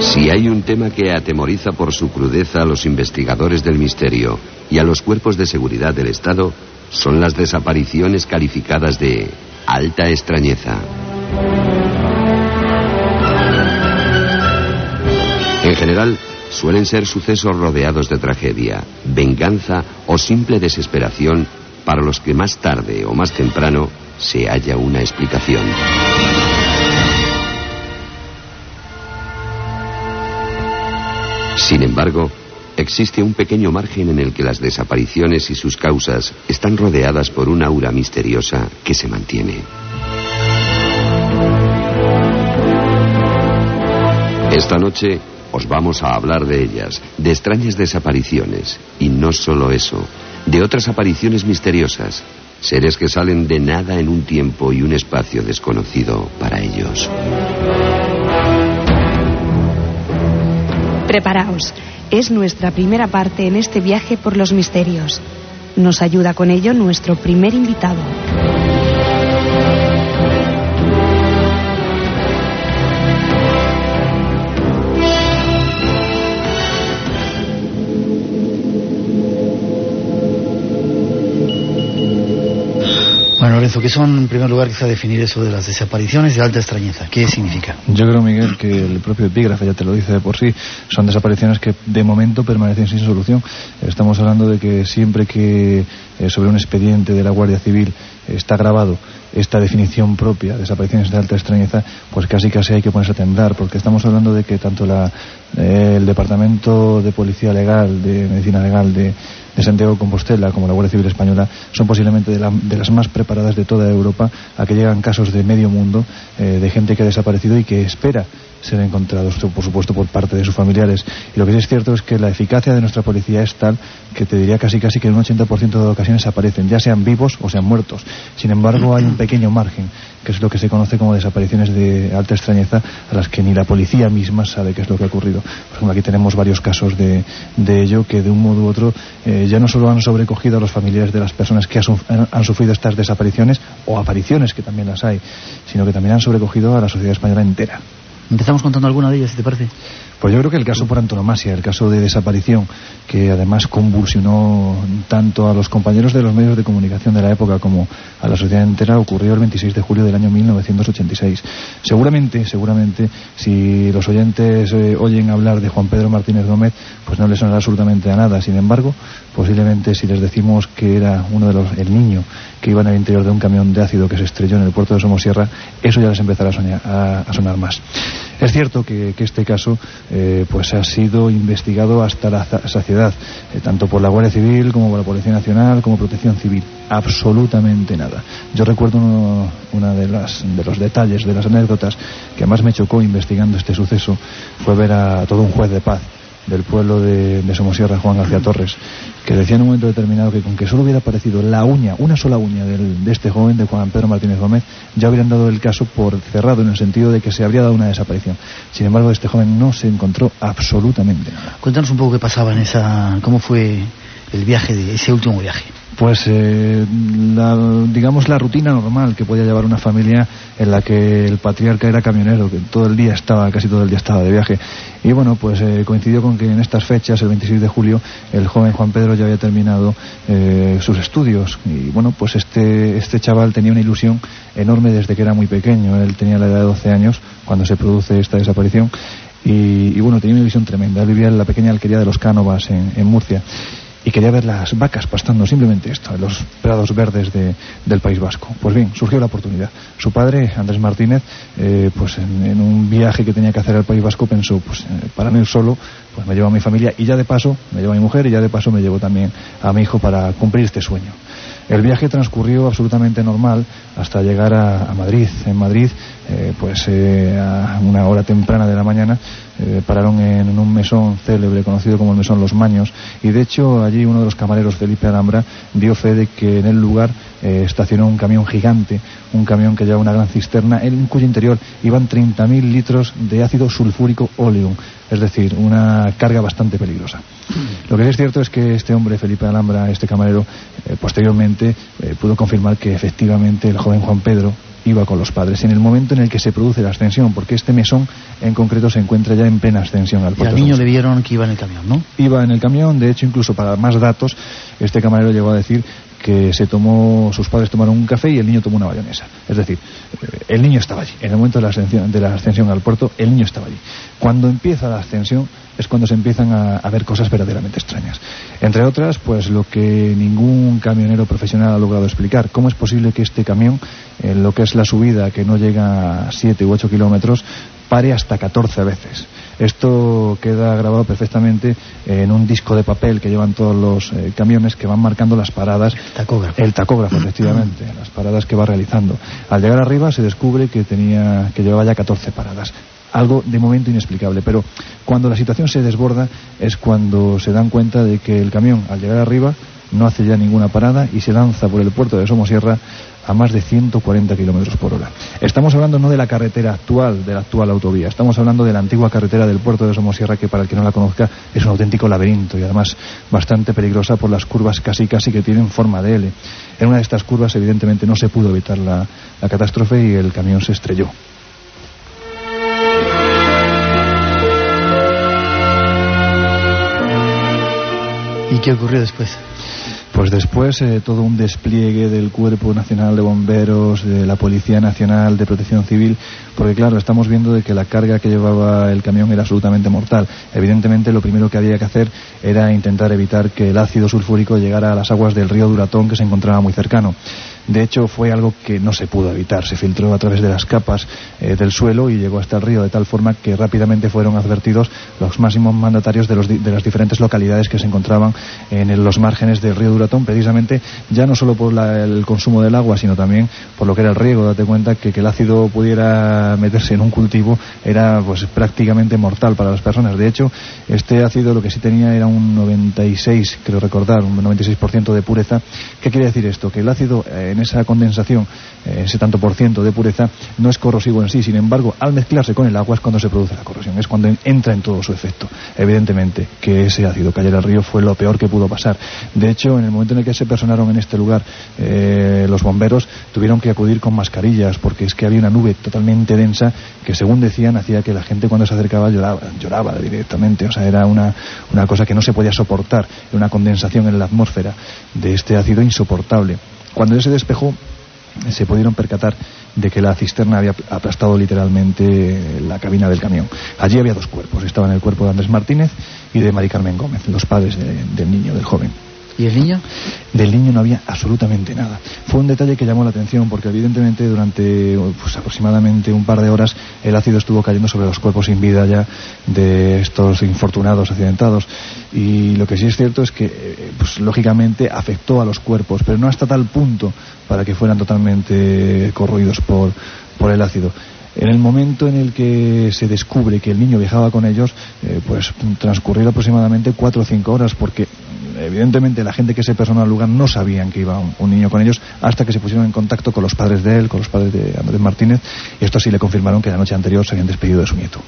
Si hay un tema que atemoriza por su crudeza a los investigadores del misterio y a los cuerpos de seguridad del Estado, son las desapariciones calificadas de alta extrañeza. En general, suelen ser sucesos rodeados de tragedia, venganza o simple desesperación para los que más tarde o más temprano se haya una explicación. Sin embargo, existe un pequeño margen en el que las desapariciones y sus causas están rodeadas por una aura misteriosa que se mantiene. Esta noche os vamos a hablar de ellas, de extrañas desapariciones, y no solo eso, de otras apariciones misteriosas, seres que salen de nada en un tiempo y un espacio desconocido para ellos. Preparaos, es nuestra primera parte en este viaje por los misterios. Nos ayuda con ello nuestro primer invitado. Bueno, Lorenzo, ¿qué son en primer lugar quizá definir eso de las desapariciones de alta extrañeza? ¿Qué significa? Yo creo, Miguel, que el propio epígrafe ya te lo dice de por sí, son desapariciones que de momento permanecen sin solución. Estamos hablando de que siempre que eh, sobre un expediente de la Guardia Civil está grabado esta definición propia, desapariciones de alta extrañeza, pues casi casi hay que ponerse a temblar, porque estamos hablando de que tanto la, el Departamento de Policía Legal, de Medicina Legal, de de Santiago de Compostela, como la Guardia Civil Española, son posiblemente de, las más preparadas de toda Europa a que llegan casos de medio mundo eh, de gente que ha desaparecido y que espera ser encontrados, por supuesto, por parte de sus familiares. Y lo que sí es cierto es que la eficacia de nuestra policía es tal que te diría casi casi que en un 80% de ocasiones aparecen, ya sean vivos o sean muertos. Sin embargo, hay un pequeño margen, que es lo que se conoce como desapariciones de alta extrañeza, a las que ni la policía misma sabe qué es lo que ha ocurrido. Por ejemplo, aquí tenemos varios casos de, de ello que de un modo u otro eh, ya no solo han sobrecogido a los familiares de las personas que han sufrido estas desapariciones o apariciones, que también las hay, sino que también han sobrecogido a la sociedad española entera. Empezamos contando alguna de ellas, si te parece. Pues yo creo que el caso por antonomasia, el caso de desaparición, que además convulsionó tanto a los compañeros de los medios de comunicación de la época como a la sociedad entera, ocurrió el 26 de julio del año 1986. Seguramente, seguramente, si los oyentes eh, oyen hablar de Juan Pedro Martínez Gómez, pues no les sonará absolutamente a nada. Sin embargo, posiblemente si les decimos que era uno de los, el niño que iba en el interior de un camión de ácido que se estrelló en el puerto de Somosierra, eso ya les empezará a, sonar más. Es cierto que, este caso eh, pues ha sido investigado hasta la saciedad, eh, tanto por la Guardia Civil como por la Policía Nacional, como Protección Civil. Absolutamente nada. Yo recuerdo uno, de, las, de los detalles, de las anécdotas que más me chocó investigando este suceso, fue ver a todo un juez de paz del pueblo de, de, Somosierra, Juan García Torres, que decía en un momento determinado que con que solo hubiera aparecido la uña, una sola uña de este joven, de Juan Pedro Martínez Gómez, ya hubieran dado el caso por cerrado en el sentido de que se habría dado una desaparición. Sin embargo, este joven no se encontró absolutamente nada. Cuéntanos un poco qué pasaba en esa, cómo fue el viaje de ese último viaje pues eh, la, digamos la rutina normal que podía llevar una familia en la que el patriarca era camionero, que todo el día estaba, casi todo el día estaba de viaje. Y bueno, pues eh, coincidió con que en estas fechas, el 26 de julio, el joven Juan Pedro ya había terminado eh, sus estudios. Y bueno, pues este, este chaval tenía una ilusión enorme desde que era muy pequeño. Él tenía la edad de 12 años cuando se produce esta desaparición. Y, bueno, tenía una ilusión tremenda. Él vivía en la pequeña alquería de los Cánovas en Murcia y quería ver las vacas pastando simplemente esto, en los prados verdes del País Vasco. Pues bien, surgió la oportunidad. Su padre, Andrés Martínez, eh, pues en, un viaje que tenía que hacer al País Vasco pensó, pues eh, para no ir solo, pues me llevo a mi familia y ya de paso me llevo a mi mujer y ya de paso me llevo también a mi hijo para cumplir este sueño. El viaje transcurrió absolutamente normal hasta llegar a, Madrid. En Madrid, eh, pues a una hora temprana de la mañana, eh, pararon en, un mesón célebre conocido como el mesón Los Maños y de hecho allí uno de los camareros, Felipe Alhambra, dio fe de que en el lugar eh, estacionó un camión gigante, un camión que llevaba una gran cisterna en cuyo interior iban 30.000 litros de ácido sulfúrico óleo, es decir, una carga bastante peligrosa. Lo que es cierto es que este hombre, Felipe Alhambra, este camarero, eh, posteriormente pudo confirmar que efectivamente el joven Juan Pedro iba con los padres, en el momento en el que se produce la ascensión, porque este mesón en concreto se encuentra ya en plena ascensión al puerto. Y al niño le vieron que iba en el camión, ¿no? Iba en el camión, de hecho, incluso para más datos, este camarero llegó a decir que se tomó, sus padres tomaron un café y el niño tomó una bayonesa. Es decir, eh, el niño estaba allí. En el momento de la ascensión, de la ascensión al puerto, el niño estaba allí. Cuando empieza la ascensión es cuando se empiezan a, a ver cosas verdaderamente extrañas. Entre otras, pues lo que ningún camionero profesional ha logrado explicar. ¿Cómo es posible que este camión, en lo que es la subida, que no llega a 7 u 8 kilómetros, pare hasta 14 veces? Esto queda grabado perfectamente en un disco de papel que llevan todos los eh, camiones que van marcando las paradas. Tacógrafo. El tacógrafo, efectivamente, las paradas que va realizando. Al llegar arriba se descubre que tenía que llevaba ya 14 paradas. Algo de momento inexplicable, pero cuando la situación se desborda es cuando se dan cuenta de que el camión, al llegar arriba, no hace ya ninguna parada y se lanza por el puerto de Somosierra a más de 140 kilómetros por hora. Estamos hablando no de la carretera actual, de la actual autovía, estamos hablando de la antigua carretera del puerto de Somosierra, que para el que no la conozca es un auténtico laberinto y además bastante peligrosa por las curvas casi casi que tienen forma de L. En una de estas curvas, evidentemente, no se pudo evitar la, la catástrofe y el camión se estrelló. ¿Y qué ocurrió después? Pues después eh, todo un despliegue del Cuerpo Nacional de Bomberos, de la Policía Nacional de Protección Civil, porque claro, estamos viendo de que la carga que llevaba el camión era absolutamente mortal. Evidentemente lo primero que había que hacer era intentar evitar que el ácido sulfúrico llegara a las aguas del río Duratón que se encontraba muy cercano. De hecho, fue algo que no se pudo evitar. Se filtró a través de las capas eh, del suelo y llegó hasta el río de tal forma que rápidamente fueron advertidos los máximos mandatarios de, los, de las diferentes localidades que se encontraban en los márgenes del río Duratón, precisamente ya no solo por la, el consumo del agua, sino también por lo que era el riego. Date cuenta que que el ácido pudiera meterse en un cultivo era pues prácticamente mortal para las personas. De hecho, este ácido lo que sí tenía era un 96, creo recordar, un 96% de pureza. ¿Qué quiere decir esto? Que el ácido eh, en esa condensación, eh, ese tanto por ciento de pureza, no es corrosivo en sí. Sin embargo, al mezclarse con el agua es cuando se produce la corrosión, es cuando entra en todo su efecto. Evidentemente que ese ácido cayera al río fue lo peor que pudo pasar. De hecho, en el momento en el que se personaron en este lugar, eh, los bomberos tuvieron que acudir con mascarillas porque es que había una nube totalmente densa que, según decían, hacía que la gente cuando se acercaba lloraba, lloraba directamente. O sea, era una, una cosa que no se podía soportar, una condensación en la atmósfera de este ácido insoportable. Cuando se despejó, se pudieron percatar de que la cisterna había aplastado literalmente la cabina del camión. Allí había dos cuerpos, estaban el cuerpo de Andrés Martínez y de Mari Carmen Gómez, los padres de, del niño, del joven. ¿Y el niño? Del niño no había absolutamente nada. Fue un detalle que llamó la atención porque evidentemente durante pues, aproximadamente un par de horas el ácido estuvo cayendo sobre los cuerpos sin vida ya de estos infortunados accidentados. Y lo que sí es cierto es que, pues, lógicamente, afectó a los cuerpos, pero no hasta tal punto para que fueran totalmente corroídos por, por el ácido. En el momento en el que se descubre que el niño viajaba con ellos, eh, pues transcurrieron aproximadamente cuatro o cinco horas, porque evidentemente la gente que se personó al lugar no sabían que iba un, niño con ellos hasta que se pusieron en contacto con los padres de él, con los padres de Andrés Martínez, y esto sí le confirmaron que la noche anterior se habían despedido de su nieto.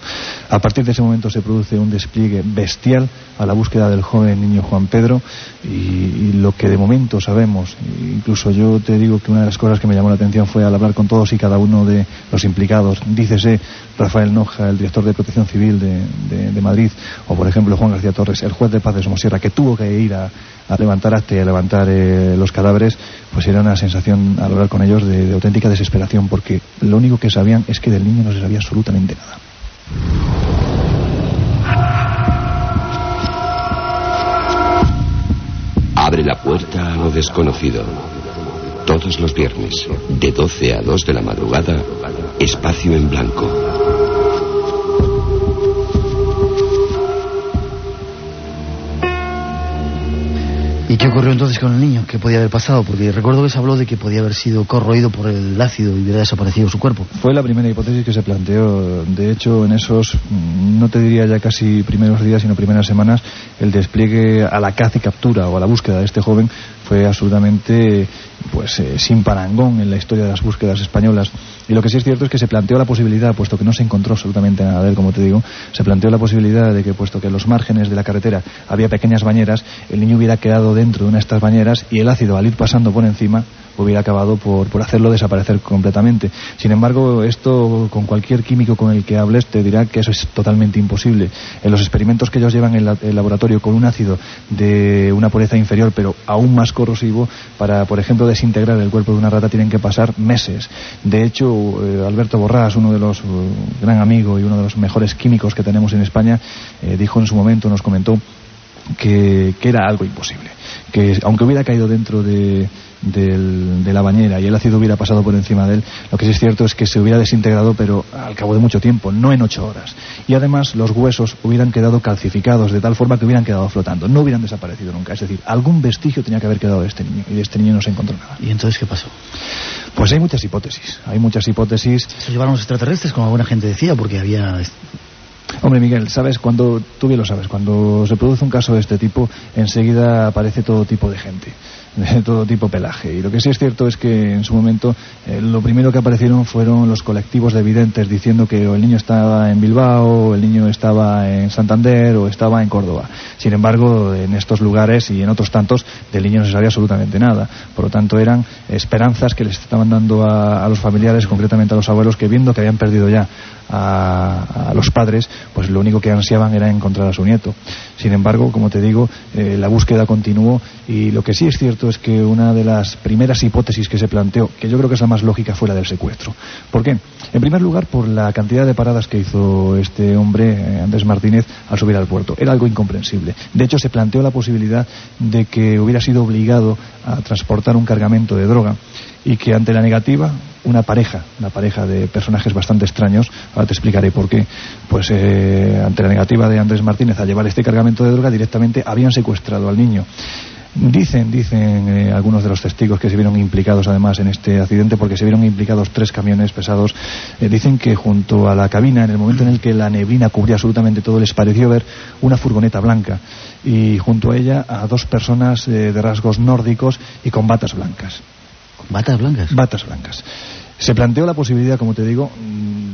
A partir de ese momento se produce un despliegue bestial a la búsqueda del joven niño Juan Pedro, y, lo que de momento sabemos, incluso yo te digo que una de las cosas que me llamó la atención fue al hablar con todos y cada uno de los implicados, dícese Rafael Noja, el director de Protección Civil de, de, de Madrid, o por ejemplo Juan García Torres, el juez de paz de Somosierra, que tuvo que ir a, a levantar acta y a levantar eh, los cadáveres, pues era una sensación al hablar con ellos de, de, auténtica desesperación, porque lo único que sabían es que del niño no se sabía absolutamente nada. Abre la puerta a lo desconocido. Todos los viernes, de 12 a 2 de la madrugada, espacio en blanco. ¿Y qué ocurrió entonces con el niño? ¿Qué podía haber pasado? Porque recuerdo que se habló de que podía haber sido corroído por el ácido y hubiera desaparecido su cuerpo. Fue la primera hipótesis que se planteó. De hecho, en esos, no te diría ya casi primeros días, sino primeras semanas, el despliegue a la caza y captura o a la búsqueda de este joven fue absolutamente pues eh, sin parangón en la historia de las búsquedas españolas. Y lo que sí es cierto es que se planteó la posibilidad, puesto que no se encontró absolutamente nada de él, como te digo, se planteó la posibilidad de que, puesto que en los márgenes de la carretera había pequeñas bañeras, el niño hubiera quedado dentro de una de estas bañeras y el ácido, al ir pasando por encima, hubiera acabado por, por hacerlo desaparecer completamente. Sin embargo, esto con cualquier químico con el que hables te dirá que eso es totalmente imposible. En los experimentos que ellos llevan en el laboratorio con un ácido de una pureza inferior, pero aún más corrosivo, para, por ejemplo, desintegrar el cuerpo de una rata tienen que pasar meses. De hecho, eh, Alberto Borrás, uno de los uh, gran amigos y uno de los mejores químicos que tenemos en España, eh, dijo en su momento, nos comentó que era algo imposible. Que aunque hubiera caído dentro de, de la bañera y el ácido hubiera pasado por encima de él, lo que sí es cierto es que se hubiera desintegrado, pero al cabo de mucho tiempo, no en ocho horas. Y además los huesos hubieran quedado calcificados de tal forma que hubieran quedado flotando, no hubieran desaparecido nunca. Es decir, algún vestigio tenía que haber quedado de este niño y de este niño no se encontró nada. ¿Y entonces qué pasó? Pues hay muchas hipótesis, hay muchas hipótesis. Se llevaron los extraterrestres, como alguna gente decía, porque había Hombre, Miguel, sabes, cuando, tú bien lo sabes, cuando se produce un caso de este tipo, enseguida aparece todo tipo de gente de todo tipo pelaje. Y lo que sí es cierto es que en su momento eh, lo primero que aparecieron fueron los colectivos de evidentes diciendo que el niño estaba en Bilbao, o el niño estaba en Santander o estaba en Córdoba. Sin embargo, en estos lugares y en otros tantos del niño no se sabía absolutamente nada. Por lo tanto, eran esperanzas que les estaban dando a, a los familiares, concretamente a los abuelos, que viendo que habían perdido ya a, los padres, pues lo único que ansiaban era encontrar a su nieto. Sin embargo, como te digo, eh, la búsqueda continuó y lo que sí es cierto es que una de las primeras hipótesis que se planteó, que yo creo que es la más lógica, fue la del secuestro. ¿Por qué? En primer lugar, por la cantidad de paradas que hizo este hombre, eh, Andrés Martínez, al subir al puerto. Era algo incomprensible. De hecho, se planteó la posibilidad de que hubiera sido obligado a transportar un cargamento de droga y que ante la negativa una pareja, una pareja de personajes bastante extraños, ahora te explicaré por qué, pues eh, ante la negativa de Andrés Martínez a llevar este cargamento de droga directamente habían secuestrado al niño. Dicen, dicen eh, algunos de los testigos que se vieron implicados además en este accidente, porque se vieron implicados tres camiones pesados, eh, dicen que junto a la cabina, en el momento en el que la neblina cubría absolutamente todo, les pareció ver una furgoneta blanca y junto a ella a dos personas de rasgos nórdicos y con batas blancas. ¿Batas blancas? Batas blancas. Se planteó la posibilidad, como te digo,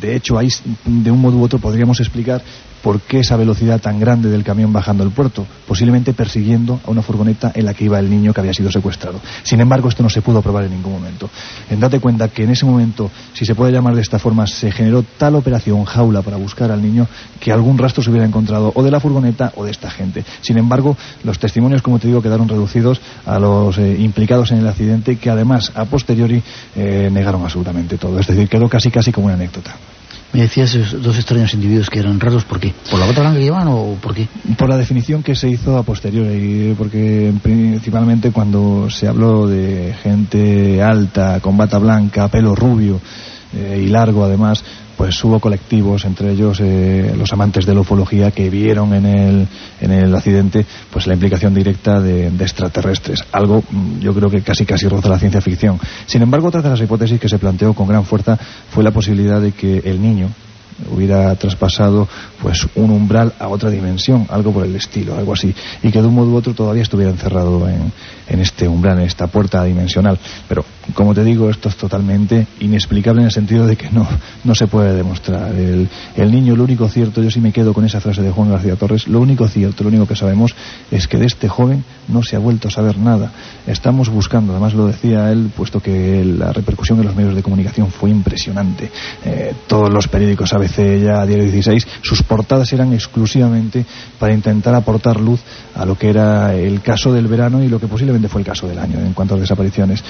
de hecho ahí de un modo u otro podríamos explicar por qué esa velocidad tan grande del camión bajando el puerto, posiblemente persiguiendo a una furgoneta en la que iba el niño que había sido secuestrado. Sin embargo, esto no se pudo probar en ningún momento. En date cuenta que en ese momento, si se puede llamar de esta forma, se generó tal operación jaula para buscar al niño que algún rastro se hubiera encontrado o de la furgoneta o de esta gente. Sin embargo, los testimonios, como te digo, quedaron reducidos a los eh, implicados en el accidente que además, a posteriori, eh, negaron absolutamente todo. Es decir, quedó casi casi como una anécdota. Me decías esos dos extraños individuos que eran raros, ¿por qué? ¿Por la blanca que llevan o por qué? Por la definición que se hizo a posteriori, porque principalmente cuando se habló de gente alta, con bata blanca, pelo rubio eh, y largo además, pues hubo colectivos, entre ellos eh, los amantes de la ufología, que vieron en el, en el accidente pues la implicación directa de, extraterrestres. Algo, mm, yo creo que casi casi roza la ciencia ficción. Sin embargo, otra de las hipótesis que se planteó con gran fuerza fue la posibilidad de que el niño, hubiera traspasado pues un umbral a otra dimensión, algo por el estilo, algo así, y que de un modo u otro todavía estuviera encerrado en, en este umbral, en esta puerta dimensional. Pero, como te digo, esto es totalmente inexplicable en el sentido de que no, no se puede demostrar. El, el niño, lo único cierto, yo sí me quedo con esa frase de Juan García Torres, lo único cierto, lo único que sabemos es que de este joven no se ha vuelto a saber nada. Estamos buscando, además lo decía él, puesto que la repercusión en los medios de comunicación fue impresionante. Eh, todos los periódicos ABC, ya Diario 16, sus portadas eran exclusivamente para intentar aportar luz a lo que era el caso del verano y lo que posiblemente fue el caso del año en cuanto a desapariciones.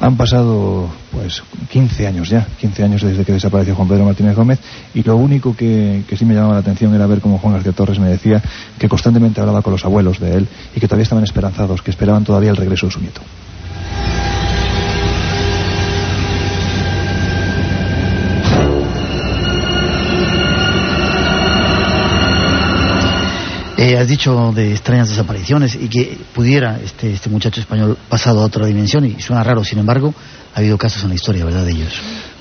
Han pasado pues 15 años ya, 15 años desde que desapareció Juan Pedro Martínez Gómez y lo único que, que sí me llamaba la atención era ver cómo Juan García Torres me decía que constantemente hablaba con los abuelos de él y que todavía estaban esperanzados, que esperaban todavía el regreso de su nieto. Eh, has dicho de extrañas desapariciones y que pudiera este, este muchacho español pasado a otra dimensión y suena raro, sin embargo, ha habido casos en la historia, ¿verdad? De ellos.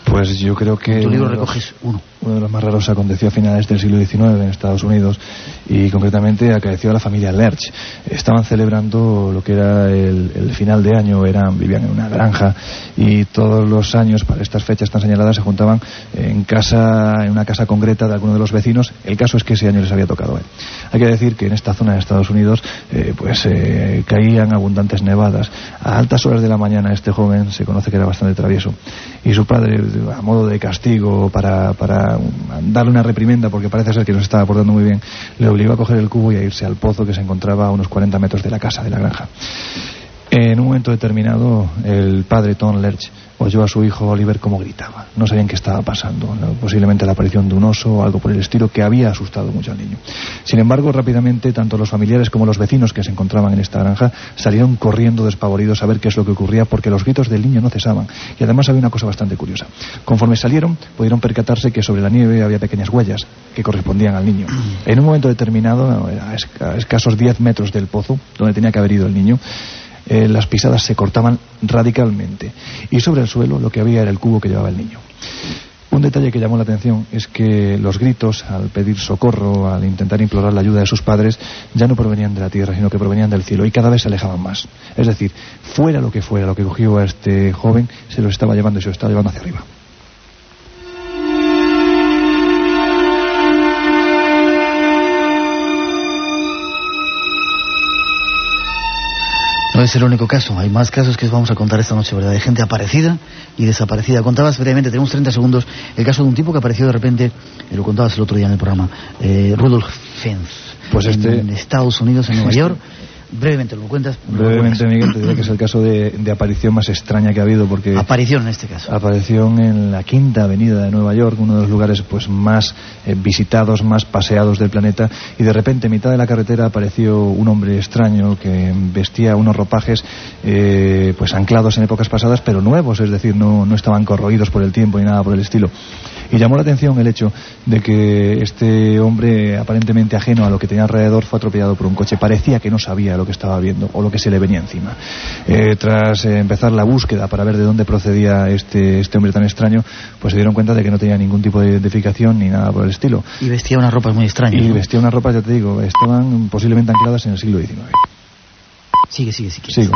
Pues yo creo que... En tu libro recoges uno. Uno de los más raros aconteció a finales del siglo XIX en Estados Unidos y concretamente acaeció a la familia Lerch. Estaban celebrando lo que era el, final de año, eran, vivían en una granja y todos los años para estas fechas tan señaladas se juntaban en casa, en una casa concreta de alguno de los vecinos. El caso es que ese año les había tocado. ¿eh? Hay que decir que en esta zona de Estados Unidos eh, pues eh, caían abundantes nevadas. A altas horas de la mañana este joven se conoce que era bastante travieso y su padre, a modo de castigo para, para darle una reprimenda porque parece ser que no se estaba portando muy bien, le obligó a coger el cubo y a irse al pozo que se encontraba a unos 40 metros de la casa, de la granja. En un momento determinado, el padre Tom Lerch oyó a su hijo Oliver como gritaba. No sabían qué estaba pasando, posiblemente la aparición de un oso o algo por el estilo que había asustado mucho al niño. Sin embargo, rápidamente, tanto los familiares como los vecinos que se encontraban en esta granja salieron corriendo despavoridos a ver qué es lo que ocurría porque los gritos del niño no cesaban. Y además había una cosa bastante curiosa. Conforme salieron, pudieron percatarse que sobre la nieve había pequeñas huellas que correspondían al niño. En un momento determinado, a escasos 10 metros del pozo, donde tenía que haber ido el niño, eh, las pisadas se cortaban radicalmente y sobre el suelo lo que había era el cubo que llevaba el niño. Un detalle que llamó la atención es que los gritos al pedir socorro, al intentar implorar la ayuda de sus padres, ya no provenían de la tierra, sino que provenían del cielo y cada vez se alejaban más. Es decir, fuera lo que fuera, lo que cogió a este joven, se lo estaba llevando y se lo estaba llevando hacia arriba. No es el único caso, hay más casos que os vamos a contar esta noche, ¿verdad? De gente aparecida y desaparecida. Contabas brevemente, tenemos 30 segundos, el caso de un tipo que apareció de repente, lo contabas el otro día en el programa, eh, Rudolf Fenz, pues este... en Estados Unidos, en Nueva York. Brevemente, ¿lo cuentas? Brevemente, Miguel, te diré que es el caso de, aparición más extraña que ha habido porque... Aparición en este caso. Aparición en la Quinta Avenida de Nueva York, uno de los lugares pues más eh, visitados, más paseados del planeta, y de repente, en mitad de la carretera, apareció un hombre extraño que vestía unos ropajes eh, pues anclados en épocas pasadas, pero nuevos, es decir, no, no estaban corroídos por el tiempo ni nada por el estilo. Y llamó la atención el hecho de que este hombre, aparentemente ajeno a lo que tenía alrededor, fue atropellado por un coche. Parecía que no sabía lo que estaba viendo o lo que se le venía encima. Eh, tras eh, empezar la búsqueda para ver de dónde procedía este, este hombre tan extraño, pues se dieron cuenta de que no tenía ningún tipo de identificación ni nada por el estilo. Y vestía unas ropas muy extrañas. Y vestía unas ropas, ya te digo, estaban posiblemente ancladas en el siglo XIX. Sigue, sigue, sigue. Sigo.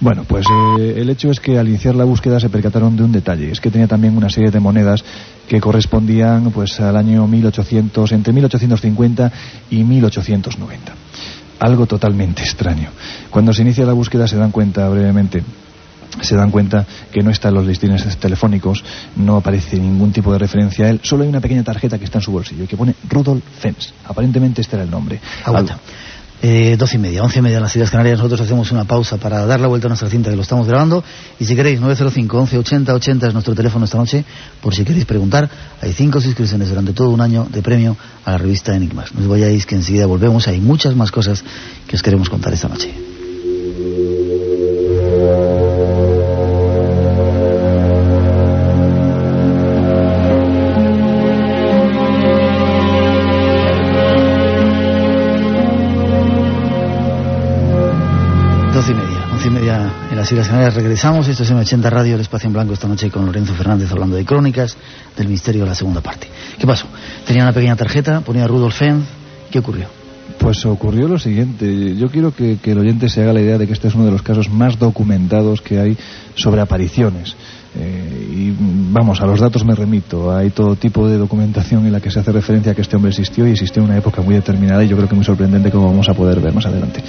Bueno, pues eh, el hecho es que al iniciar la búsqueda se percataron de un detalle, es que tenía también una serie de monedas que correspondían pues al año 1800, entre 1850 y 1890. Algo totalmente extraño. Cuando se inicia la búsqueda se dan cuenta brevemente se dan cuenta que no está en los listines telefónicos, no aparece ningún tipo de referencia a él, solo hay una pequeña tarjeta que está en su bolsillo y que pone Rudolf Fens. Aparentemente este era el nombre. Aguanta. Eh, doce y media, once y media en las Islas Canarias. Nosotros hacemos una pausa para dar la vuelta a nuestra cinta que lo estamos grabando. Y si queréis, 905 11 80 80 es nuestro teléfono esta noche. Por si queréis preguntar, hay cinco suscripciones durante todo un año de premio a la revista Enigmas. No os vayáis que enseguida volvemos. Hay muchas más cosas que os queremos contar esta noche. Las Canarias regresamos. Esto es M80 Radio, el espacio en blanco esta noche con Lorenzo Fernández hablando de crónicas del misterio de la segunda parte. ¿Qué pasó? Tenía una pequeña tarjeta, ponía Rudolf Fenn. ¿Qué ocurrió? Pues ocurrió lo siguiente. Yo quiero que, que el oyente se haga la idea de que este es uno de los casos más documentados que hay sobre apariciones. Eh, y vamos, a los datos me remito. Hay todo tipo de documentación en la que se hace referencia a que este hombre existió y existió en una época muy determinada y yo creo que muy sorprendente como vamos a poder ver más adelante.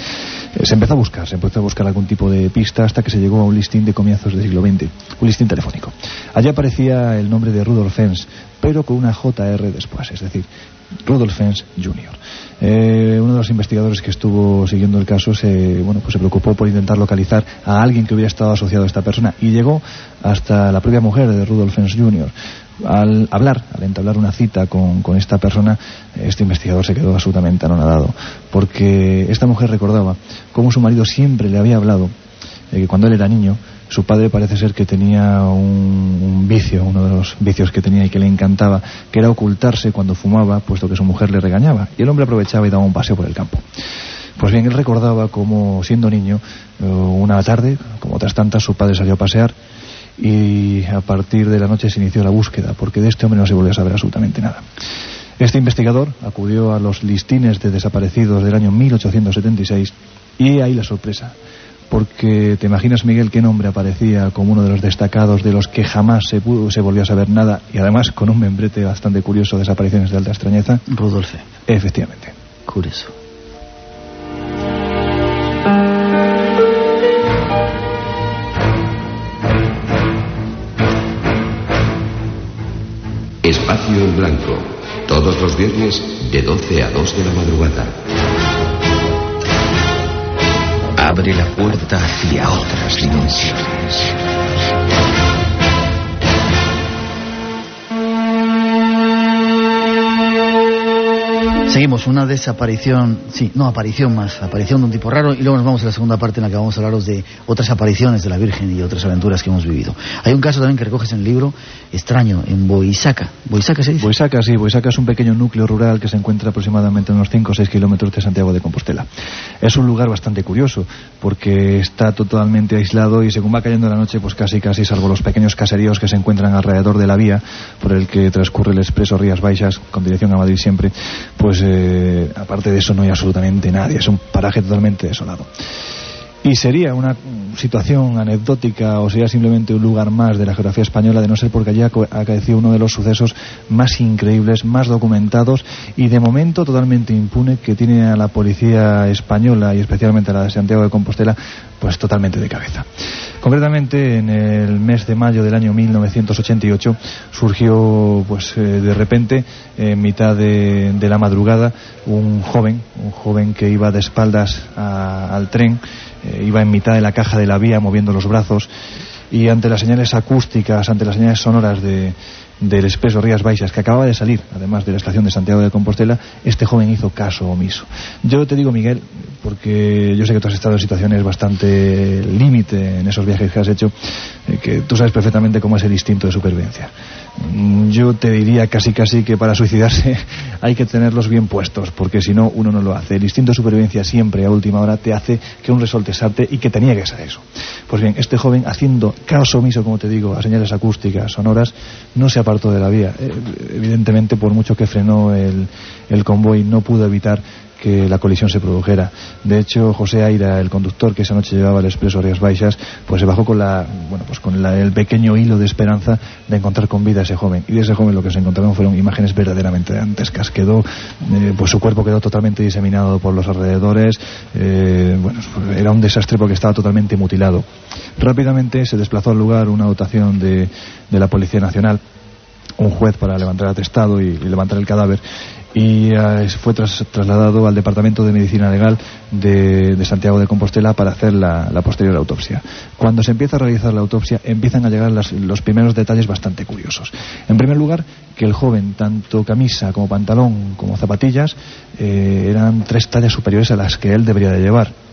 Se empezó a buscar, se empezó a buscar algún tipo de pista hasta que se llegó a un listín de comienzos del siglo XX, un listín telefónico. Allí aparecía el nombre de Rudolf Fens, pero con una JR después, es decir, Rudolf Fens Jr. Eh, uno de los investigadores que estuvo siguiendo el caso se, bueno, pues se preocupó por intentar localizar a alguien que hubiera estado asociado a esta persona y llegó hasta la propia mujer de Rudolf Fens Jr. Al hablar, al entablar una cita con, con esta persona, este investigador se quedó absolutamente anonadado, porque esta mujer recordaba cómo su marido siempre le había hablado de que cuando él era niño su padre parece ser que tenía un, vicio, uno de los vicios que tenía y que le encantaba, que era ocultarse cuando fumaba, puesto que su mujer le regañaba. Y el hombre aprovechaba y daba un paseo por el campo. Pues bien, él recordaba como siendo niño, eh, una tarde, como otras tantas, su padre salió a pasear y a partir de la noche se inició la búsqueda, porque de este hombre no se volvió a saber absolutamente nada. Este investigador acudió a los listines de desaparecidos del año 1876 y ahí la sorpresa. Porque te imaginas, Miguel, qué nombre aparecía como uno de los destacados de los que jamás se, pudo, se volvió a saber nada y además con un membrete bastante curioso de desapariciones de alta extrañeza. Rudolfe. Efectivamente. Curioso. Espacio en blanco. Todos los viernes de 12 a 2 de la madrugada. Abre la puerta hacia otras dimensiones. Seguimos, una desaparición, sí, no, aparición más, aparición de un tipo raro y luego nos vamos a la segunda parte en la que vamos a hablaros de otras apariciones de la Virgen y otras aventuras que hemos vivido. Hay un caso también que recoges en el libro, extraño, en Boisaca. ¿Boisaca se dice? Boisaca, sí, Boisaca es un pequeño núcleo rural que se encuentra aproximadamente a unos 5 o 6 kilómetros de Santiago de Compostela. Es un lugar bastante curioso porque está totalmente aislado y según va cayendo la noche, pues casi casi, salvo los pequeños caseríos que se encuentran alrededor de la vía por el que transcurre el expreso Rías Baixas con dirección a Madrid siempre, pues eh, aparte de eso no hay absolutamente nadie, es un paraje totalmente desolado. Y sería una situación anecdótica o sería simplemente un lugar más de la geografía española de no ser porque allí ha acaecido uno de los sucesos más increíbles, más documentados y de momento totalmente impune que tiene a la policía española y especialmente a la de Santiago de Compostela pues totalmente de cabeza. Concretamente en el mes de mayo del año 1988 surgió pues eh, de repente en mitad de, la madrugada un joven, un joven que iba de espaldas a, al tren eh, iba en mitad de la caja de la vía moviendo los brazos y ante las señales acústicas, ante las señales sonoras de, del expreso Rías Baixas, que acababa de salir, además de la estación de Santiago de Compostela, este joven hizo caso omiso. Yo te digo, Miguel, porque yo sé que tú has estado en situaciones bastante límite en esos viajes que has hecho, eh, que tú sabes perfectamente cómo es el instinto de supervivencia. Mm, Yo te diría casi casi que para suicidarse hay que tenerlos bien puestos, porque si no, uno no lo hace. El instinto de supervivencia siempre a última hora te hace que un resorte salte y que te niegues a eso. Pues bien, este joven, haciendo caso omiso, como te digo, a señales acústicas, sonoras, no se apartó de la vía. Eh, Evidentemente, por mucho que frenó el, el convoy, no pudo evitar que la colisión se produjera. De hecho, José Aira, el conductor que esa noche llevaba el expreso Rías Baixas, pues se bajó con la, bueno, pues con la, el pequeño hilo de esperanza de encontrar con vida a ese joven. Y de ese joven lo que se encontraron fueron imágenes verdaderamente dantescas. Quedó, eh, pues su cuerpo quedó totalmente diseminado por los alrededores. Eh, bueno, era un desastre porque estaba totalmente mutilado. Rápidamente se desplazó al lugar una dotación de, de la Policía Nacional un juez para levantar el atestado y, y levantar el cadáver y uh, fue tras, trasladado al Departamento de Medicina Legal de, de Santiago de Compostela para hacer la, la, posterior autopsia. Cuando se empieza a realizar la autopsia empiezan a llegar las, los primeros detalles bastante curiosos. En primer lugar, que el joven, tanto camisa como pantalón como zapatillas, eh, eran tres tallas superiores a las que él debería de llevar.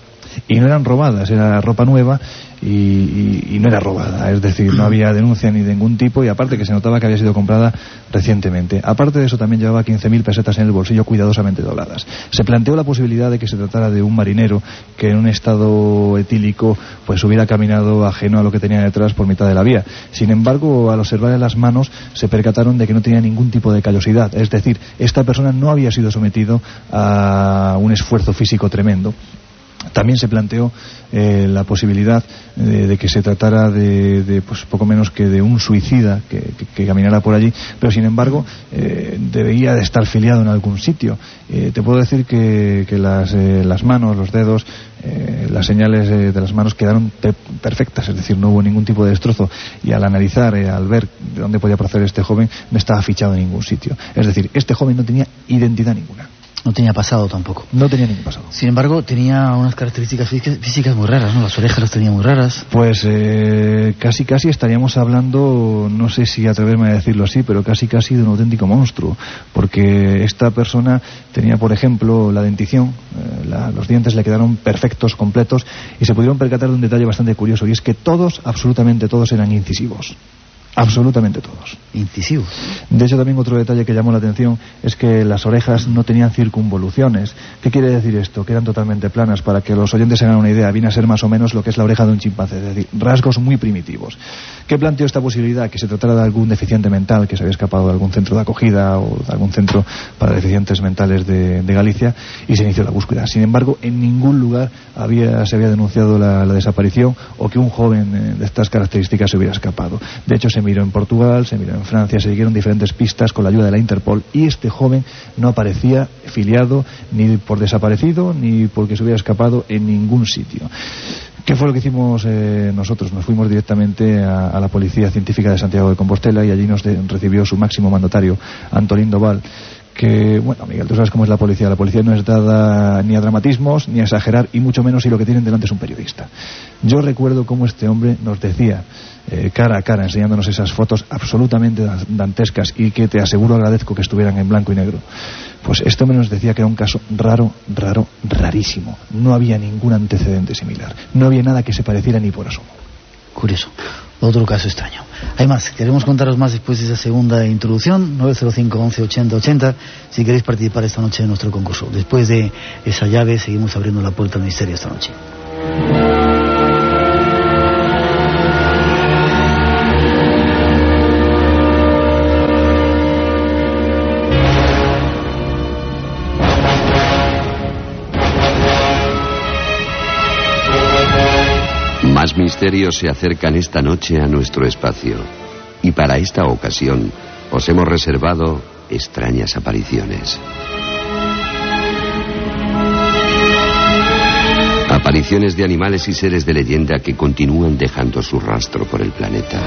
Y no eran robadas, era ropa nueva y, no era robada, es decir, no había denuncia ni de ningún tipo y aparte que se notaba que había sido comprada recientemente. Aparte de eso también llevaba 15.000 pesetas en el bolsillo cuidadosamente dobladas. Se planteó la posibilidad de que se tratara de un marinero que en un estado etílico pues hubiera caminado ajeno a lo que tenía detrás por mitad de la vía. Sin embargo, al observar las manos se percataron de que no tenía ningún tipo de callosidad, es decir, esta persona no había sido sometido a un esfuerzo físico tremendo también se planteó eh, la posibilidad de, de, que se tratara de, de, pues poco menos que de un suicida que, caminara por allí, pero sin embargo eh, debía de estar filiado en algún sitio. Eh, te puedo decir que, las, eh, las, manos, los dedos, eh, las señales de las manos quedaron pe perfectas, es decir, no hubo ningún tipo de destrozo. Y al analizar, eh, al ver de dónde podía proceder este joven, no estaba fichado en ningún sitio. Es decir, este joven no tenía identidad ninguna. No tenía pasado tampoco. No tenía ningún pasado. Sin embargo, tenía unas características físicas muy raras, ¿no? Las orejas las tenía muy raras. Pues eh, casi casi estaríamos hablando, no sé si atreverme a decirlo así, pero casi casi de un auténtico monstruo. Porque esta persona tenía, por ejemplo, la dentición, eh, la, los dientes le quedaron perfectos, completos, y se pudieron percatar de un detalle bastante curioso, y es que todos, absolutamente todos, eran incisivos Absolutamente todos. Incisivos. De hecho, también otro detalle que llamó la atención es que las orejas no tenían circunvoluciones. ¿Qué quiere decir esto? Que eran totalmente planas. Para que los oyentes se hagan una idea, viene a ser más o menos lo que es la oreja de un chimpancé, es decir, rasgos muy primitivos. ¿Qué planteó esta posibilidad? Que se tratara de algún deficiente mental que se había escapado de algún centro de acogida o de algún centro para deficientes mentales de, Galicia y se inició la búsqueda. Sin embargo, en ningún lugar había, se había denunciado la, desaparición o que un joven eh, de estas características se hubiera escapado. De hecho, se miró en Portugal, se miró en Francia, se siguieron diferentes pistas con la ayuda de la Interpol y este joven no aparecía filiado ni por desaparecido ni porque se hubiera escapado en ningún sitio. ¿Qué fue lo que hicimos eh, nosotros? Nos fuimos directamente a, la Policía Científica de Santiago de Compostela y allí nos recibió su máximo mandatario, Antolín Doval, que, bueno, Miguel, tú sabes cómo es la policía. La policía no es dada ni a dramatismos, ni a exagerar, y mucho menos si lo que tienen delante es un periodista. Yo recuerdo cómo este hombre nos decía, eh, cara a cara, enseñándonos esas fotos absolutamente dantescas y que te aseguro agradezco que estuvieran en blanco y negro. Pues este hombre nos decía que era un caso raro, raro, rarísimo. No había ningún antecedente similar. No había nada que se pareciera ni por asomo. Curioso. Otro caso extraño. Hay más. Queremos contaros más después de esa segunda introducción. 905 11 80 80. Si queréis participar esta noche en nuestro concurso. Después de esa llave, seguimos abriendo la puerta al misterio esta noche. Misterios se acercan esta noche a nuestro espacio. Y para esta ocasión os hemos reservado extrañas apariciones. Apariciones de animales y seres de leyenda que continúan dejando su rastro por el planeta.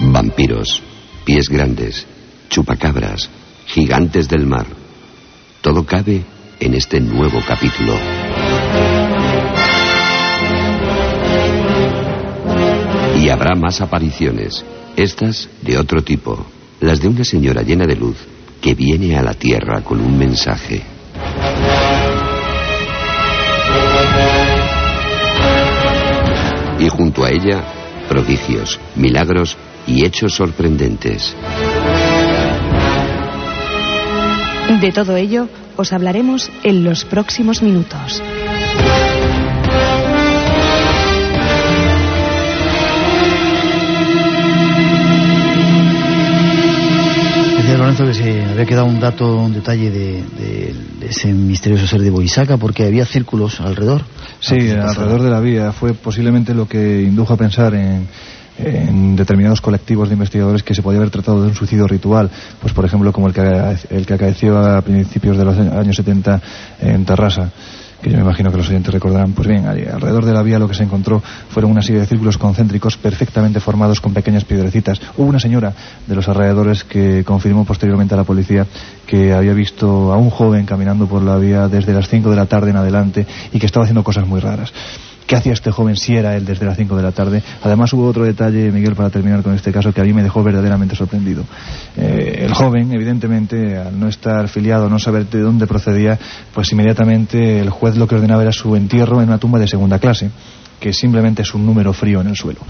Vampiros, pies grandes, chupacabras, gigantes del mar. Todo cabe en este nuevo capítulo. Y habrá más apariciones, estas de otro tipo, las de una señora llena de luz que viene a la Tierra con un mensaje. Y junto a ella, prodigios, milagros y hechos sorprendentes. De todo ello os hablaremos en los próximos minutos. Lorenzo que se había quedado un dato, un detalle de, ese misterioso ser de Boisaca, porque había círculos alrededor. Sí, alrededor de la vía. Fue posiblemente lo que indujo a pensar en, en determinados colectivos de investigadores que se podía haber tratado de un suicidio ritual, pues por ejemplo como el que, el que acaeció a principios de los años 70 en Tarrasa que yo me imagino que los oyentes recordarán. Pues bien, alrededor de la vía lo que se encontró fueron una serie de círculos concéntricos perfectamente formados con pequeñas piedrecitas. Hubo una señora de los alrededores que confirmó posteriormente a la policía que había visto a un joven caminando por la vía desde las 5 de la tarde en adelante y que estaba haciendo cosas muy raras qué hacía este joven si era él desde las 5 de la tarde. Además hubo otro detalle, Miguel, para terminar con este caso, que a mí me dejó verdaderamente sorprendido. Eh, el joven, evidentemente, al no estar filiado, no saber de dónde procedía, pues inmediatamente el juez lo que ordenaba era su entierro en una tumba de segunda clase que simplemente es un número frío en el suelo.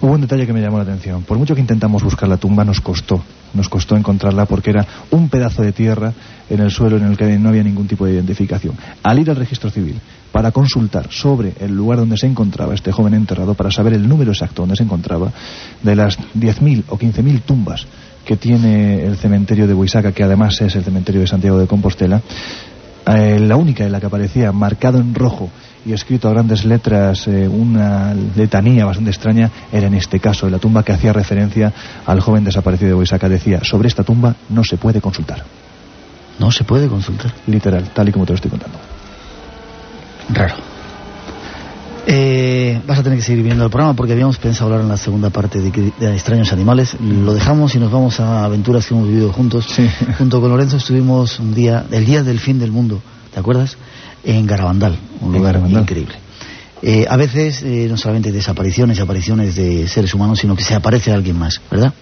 Hubo un detalle que me llamó la atención. Por mucho que intentamos buscar la tumba, nos costó. Nos costó encontrarla porque era un pedazo de tierra en el suelo en el que no había ningún tipo de identificación. Al ir al registro civil para consultar sobre el lugar donde se encontraba este joven enterrado, para saber el número exacto donde se encontraba, de las 10.000 o 15.000 tumbas que tiene el cementerio de Buisaca, que además es el cementerio de Santiago de Compostela, eh, la única en la que aparecía marcado en rojo y escrito a grandes letras eh, una letanía bastante extraña era en este caso, la tumba que hacía referencia al joven desaparecido de Boisaca. Decía, sobre esta tumba no se puede consultar. No se puede consultar. Literal, tal y como te lo estoy contando. Raro. Eh, vas a tener que seguir viendo el programa porque habíamos pensado hablar en la segunda parte de, de, extraños animales. Lo dejamos y nos vamos a aventuras que hemos vivido juntos. Junto con Lorenzo estuvimos un día, el día del fin del mundo, ¿te acuerdas? en Garabandal, un lugar increíble. Eh, a veces eh, no solamente desapariciones, apariciones de seres humanos, sino que se aparece alguien más, ¿verdad?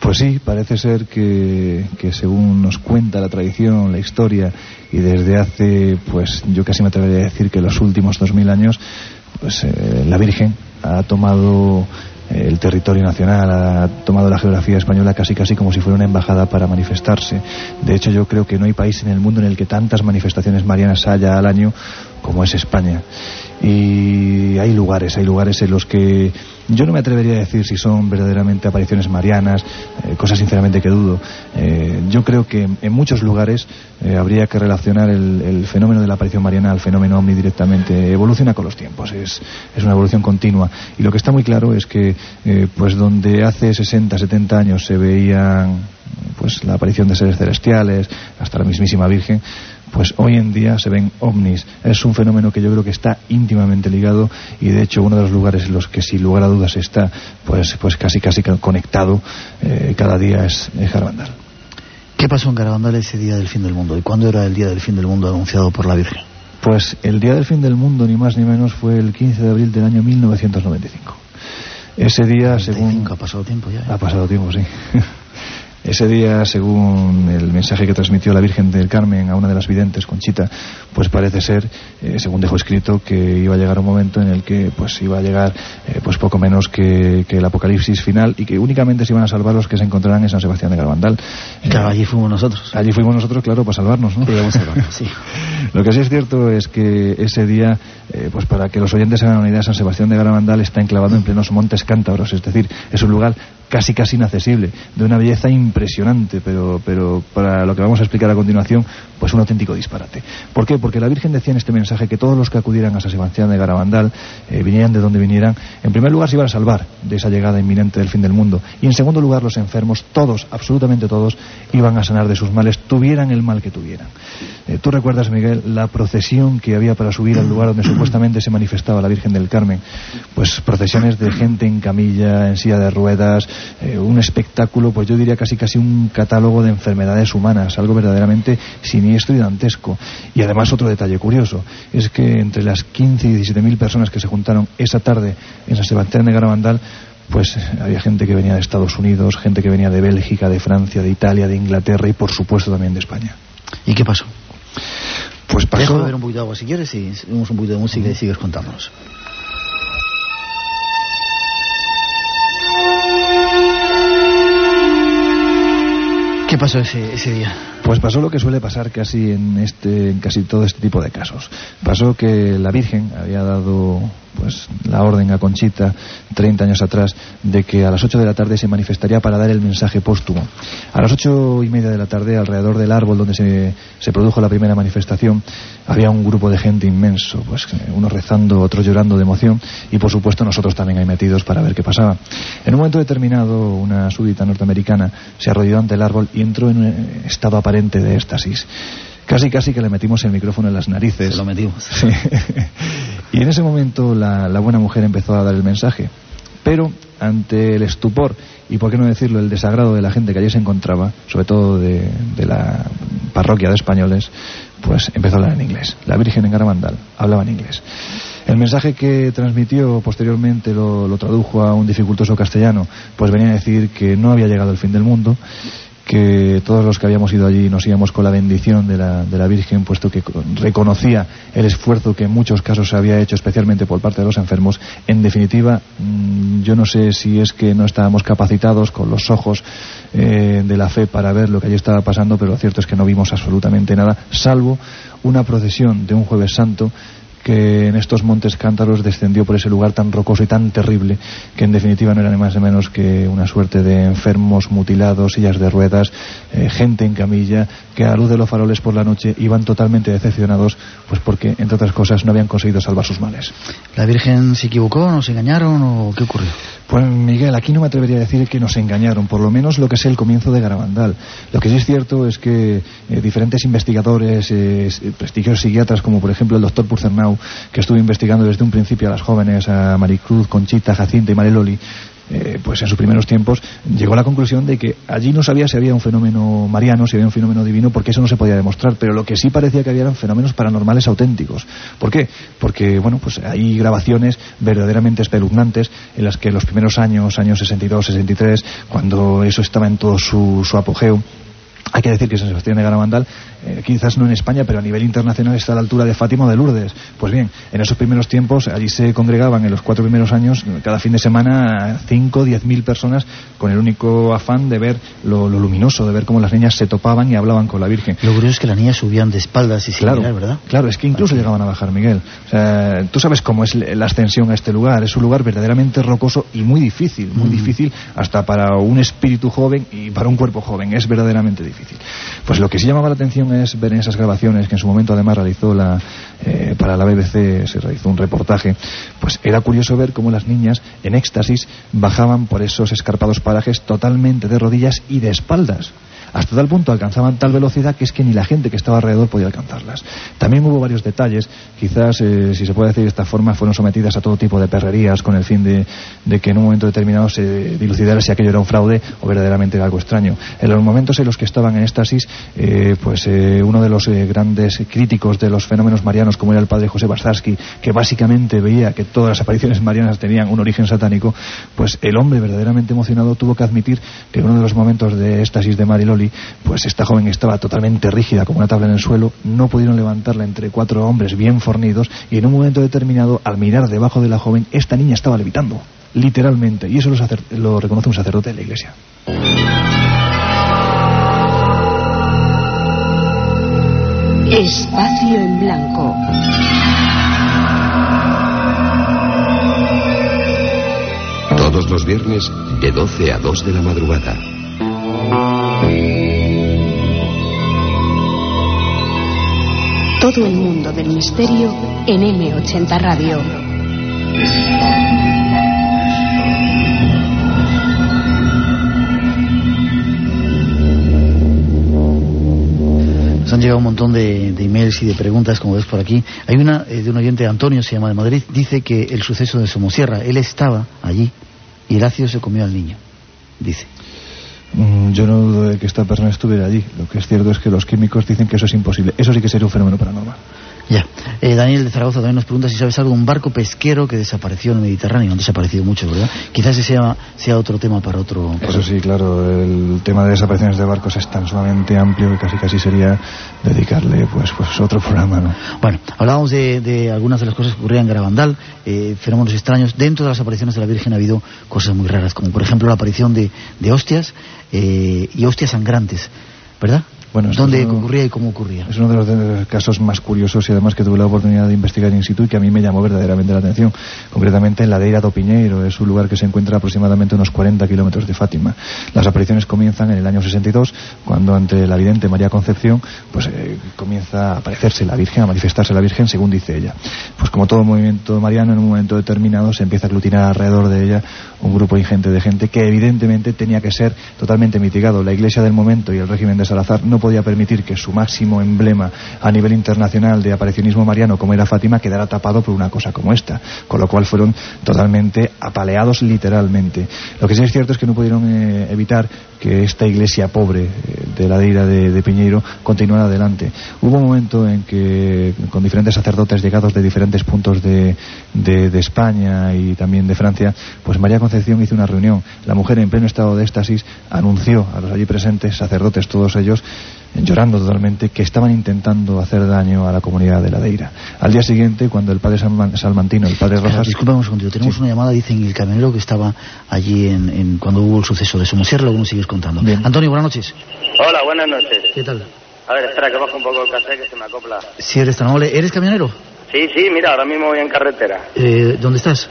Pues sí, parece ser que, que, según nos cuenta la tradición, la historia, y desde hace, pues yo casi me atrevería a decir que los últimos dos mil años, pues eh, la Virgen ha tomado el territorio nacional, ha tomado la geografía española casi casi como si fuera una embajada para manifestarse. De hecho, yo creo que no hay país en el mundo en el que tantas manifestaciones marianas haya al año como es España. Y hay lugares, hay lugares en los que yo no me atrevería a decir si son verdaderamente apariciones marianas, eh, cosas sinceramente que dudo. Eh, yo creo que en muchos lugares eh, habría que relacionar el, fenómeno de la aparición mariana al fenómeno omni directamente. Evoluciona con los tiempos, es, es una evolución continua. Y lo que está muy claro es que, pues donde hace 60, 70 años se veían pues la aparición de seres celestiales, hasta la mismísima Virgen, pues hoy en día se ven ovnis. Es un fenómeno que yo creo que está íntimamente ligado y de hecho uno de los lugares en los que sin lugar a dudas está pues, pues casi casi conectado eh, cada día es, Garabandal. ¿Qué pasó en Garabandal ese día del fin del mundo? ¿Y cuándo era el día del fin del mundo anunciado por la Virgen? Pues el día del fin del mundo, ni más ni menos, fue el 15 de abril del año 1995. Ese día, según... Ha pasado tiempo ya. ¿eh? Ha pasado tiempo, sí. Ese día, según el mensaje que transmitió la Virgen del Carmen a una de las videntes, Conchita, pues parece ser, eh, según dejó escrito, que iba a llegar un momento en el que pues iba a llegar eh, pues poco menos que, el apocalipsis final y que únicamente se iban a salvar los que se encontraran en San Sebastián de Garabandal. Claro, allí fuimos nosotros. Allí fuimos nosotros, claro, para salvarnos, ¿no? sí. Lo que sí es cierto es que ese día, eh, pues para que los oyentes hagan una idea, San Sebastián de Garabandal está enclavado en plenos montes cántabros, es decir, es un lugar casi casi inaccesible, de una belleza impresionante, pero, pero para lo que vamos a explicar a continuación, pues un auténtico disparate. ¿Por qué? Porque la Virgen decía en este mensaje que todos los que acudieran a San Sebastián de Garabandal, eh, vinieran de donde vinieran, en primer lugar se iban a salvar de esa llegada inminente del fin del mundo, y en segundo lugar los enfermos, todos, absolutamente todos, iban a sanar de sus males, tuvieran el mal que tuvieran. Eh, Tú recuerdas, Miguel, la procesión que había para subir al lugar donde supuestamente se manifestaba la Virgen del Carmen, pues procesiones de gente en camilla, en silla de ruedas, eh, un espectáculo, pues yo diría casi casi un catálogo de enfermedades humanas, algo verdaderamente siniestro y dantesco. Y además otro detalle curioso, es que entre las 15 y 17 mil personas que se juntaron esa tarde en San Sebastián de Garabandal, pues había gente que venía de Estados Unidos, gente que venía de Bélgica, de Francia, de Italia, de Inglaterra y por supuesto también de España. ¿Y qué pasó? Pues pasó... Dejo de beber un poquito de agua si quieres y seguimos un poquito de música y sigues contándonos. ¿Qué pasó ese, día? Pues pasó lo que suele pasar casi en este en casi todo este tipo de casos. Pasó que la Virgen había dado pues la orden a Conchita 30 años atrás de que a las 8 de la tarde se manifestaría para dar el mensaje póstumo. A las ocho y media de la tarde, alrededor del árbol donde se, se produjo la primera manifestación, había un grupo de gente inmenso, pues unos rezando, otros llorando de emoción y por supuesto nosotros también ahí metidos para ver qué pasaba. En un momento determinado, una súbdita norteamericana se arrodilló ante el árbol y entró en un estado aparente de éxtasis. Casi, casi que le metimos el micrófono en las narices. Se lo metimos. y en ese momento la, buena mujer empezó a dar el mensaje. Pero ante el estupor y, por qué no decirlo, el desagrado de la gente que allí se encontraba, sobre todo de, la parroquia de españoles, pues empezó a hablar en inglés. La Virgen en Garamandal hablaba en inglés. El mensaje que transmitió posteriormente lo, lo, tradujo a un dificultoso castellano, pues venía a decir que no había llegado el fin del mundo que todos los que habíamos ido allí nos íbamos con la bendición de la, de la Virgen, puesto que reconocía el esfuerzo que en muchos casos se había hecho, especialmente por parte de los enfermos. En definitiva, mm, yo no sé si es que no estábamos capacitados con los ojos eh, de la fe para ver lo que allí estaba pasando, pero lo cierto es que no vimos absolutamente nada, salvo una procesión de un jueves santo que en estos montes cántaros descendió por ese lugar tan rocoso y tan terrible que en definitiva no era ni más ni menos que una suerte de enfermos mutilados, sillas de ruedas, eh, gente en camilla, que a la luz de los faroles por la noche iban totalmente decepcionados, pues porque, entre otras cosas, no habían conseguido salvar sus males. ¿La Virgen se equivocó, nos engañaron o qué ocurrió? Pues Miguel, aquí no me atrevería a decir que nos engañaron, por lo menos lo que es el comienzo de Garabandal. Lo que sí es cierto es que eh, diferentes investigadores, eh, prestigiosos psiquiatras, como por ejemplo el doctor Purcernau, que estuvo investigando desde un principio a las jóvenes, a Maricruz, Conchita, Jacinta y Mareloli, eh, pues en sus primeros tiempos llegó a la conclusión de que allí no sabía si había un fenómeno mariano, si había un fenómeno divino, porque eso no se podía demostrar, pero lo que sí parecía que había eran fenómenos paranormales auténticos. ¿Por qué? Porque, bueno, pues hay grabaciones verdaderamente espeluznantes en las que los primeros años, años 62, 63, cuando eso estaba en todo su apogeo, Hay que decir que San Sebastián de Garamandal, eh, quizás no en España, pero a nivel internacional está a la altura de Fátima o de Lourdes. Pues bien, en esos primeros tiempos, allí se congregaban en los cuatro primeros años, cada fin de semana, 5, diez mil personas con el único afán de ver lo, luminoso, de ver cómo las niñas se topaban y hablaban con la Virgen. Lo curioso es que las niñas subían de espaldas y sin claro, mirar, ¿verdad? Claro, es que incluso llegaban a bajar, Miguel. O sea, tú sabes cómo es la ascensión a este lugar. Es un lugar verdaderamente rocoso y muy difícil, muy mm. difícil hasta para un espíritu joven y para un cuerpo joven. Es verdaderamente difícil. Pues lo que sí llamaba la atención es ver en esas grabaciones que en su momento además realizó la, eh, para la BBC, se realizó un reportaje, pues era curioso ver cómo las niñas en éxtasis bajaban por esos escarpados parajes totalmente de rodillas y de espaldas hasta tal punto alcanzaban tal velocidad que es que ni la gente que estaba alrededor podía alcanzarlas. También hubo varios detalles, quizás, eh, si se puede decir de esta forma, fueron sometidas a todo tipo de perrerías con el fin de, que en un momento determinado se dilucidara si aquello era un fraude o verdaderamente era algo extraño. En los momentos en los que estaban en éxtasis, eh, pues eh, uno de los grandes críticos de los fenómenos marianos, como era el padre José Bastarsky, que básicamente veía que todas las apariciones marianas tenían un origen satánico, pues el hombre verdaderamente emocionado tuvo que admitir que en uno de los momentos de éxtasis de Mariloli pues esta joven estaba totalmente rígida como una tabla en el suelo, no pudieron levantarla entre cuatro hombres bien fornidos y en un momento determinado, al mirar debajo de la joven, esta niña estaba levitando, literalmente, y eso lo, lo reconoce un sacerdote de la iglesia. Espacio en blanco. Todos los viernes de 12 a 2 de la madrugada. Todo el mundo del misterio en M80 Radio. Nos han llegado un montón de, emails y de preguntas, como ves por aquí. Hay una eh, de un oyente, Antonio, se llama de Madrid, dice que el suceso de Somosierra, él estaba allí y el ácido se comió al niño, dice. Yo no dudo de que esta persona estuviera allí. Lo que es cierto es que los químicos dicen que eso es imposible. Eso sí que sería un fenómeno paranormal. Ya. Eh, Daniel de Zaragoza también nos pregunta si sabes algo de un barco pesquero que desapareció en el Mediterráneo. Han desaparecido mucho, ¿verdad? Quizás ese sea, sea otro tema para otro... Eso sí, claro. El tema de desapariciones de barcos es tan sumamente amplio que casi casi sería dedicarle pues, pues otro programa, ¿no? Bueno, hablábamos de, algunas de las cosas que ocurrían en Garabandal, eh, fenómenos extraños. Dentro de las apariciones de la Virgen ha habido cosas muy raras, como por ejemplo la aparición de, de hostias eh, y hostias sangrantes, ¿verdad? Bueno, ¿Dónde ocurría y cómo ocurría? Es uno de los, casos más curiosos y además que tuve la oportunidad de investigar in situ y que a mí me llamó verdaderamente la atención. Concretamente en la Deira do Piñeiro, es un lugar que se encuentra aproximadamente unos 40 kilómetros de Fátima. Las apariciones comienzan en el año 62, cuando ante la vidente María Concepción, pues eh, comienza a aparecerse la Virgen, a manifestarse la Virgen, según dice ella. Pues como todo movimiento mariano, en un momento determinado se empieza a aglutinar alrededor de ella un grupo ingente de gente que evidentemente tenía que ser totalmente mitigado. La Iglesia del momento y el régimen de Salazar no podía permitir que su máximo emblema a nivel internacional de aparicionismo mariano, como era Fátima, quedara tapado por una cosa como esta, con lo cual fueron totalmente apaleados literalmente. Lo que sí es cierto es que no pudieron eh, evitar que esta iglesia pobre eh, de la deira de, Piñeiro continuara adelante. Hubo un momento en que, con diferentes sacerdotes llegados de diferentes puntos de, de, España y también de Francia, pues María Concepción hizo una reunión. La mujer, en pleno estado de éxtasis, anunció a los allí presentes, sacerdotes todos ellos, llorando totalmente, que estaban intentando hacer daño a la comunidad de la Deira. Al día siguiente, cuando el padre Salmantino, el padre Rojas... Disculpame un segundo, tenemos una llamada, dicen el camionero que estaba allí en, cuando hubo el suceso de Somosierra, luego nos sigues contando. Antonio, buenas noches. Hola, buenas noches. ¿Qué tal? A ver, espera, que bajo un poco el café que se me acopla. Si eres tan amable, ¿eres camionero? Sí, sí, mira, ahora mismo voy en carretera. Eh, ¿Dónde estás?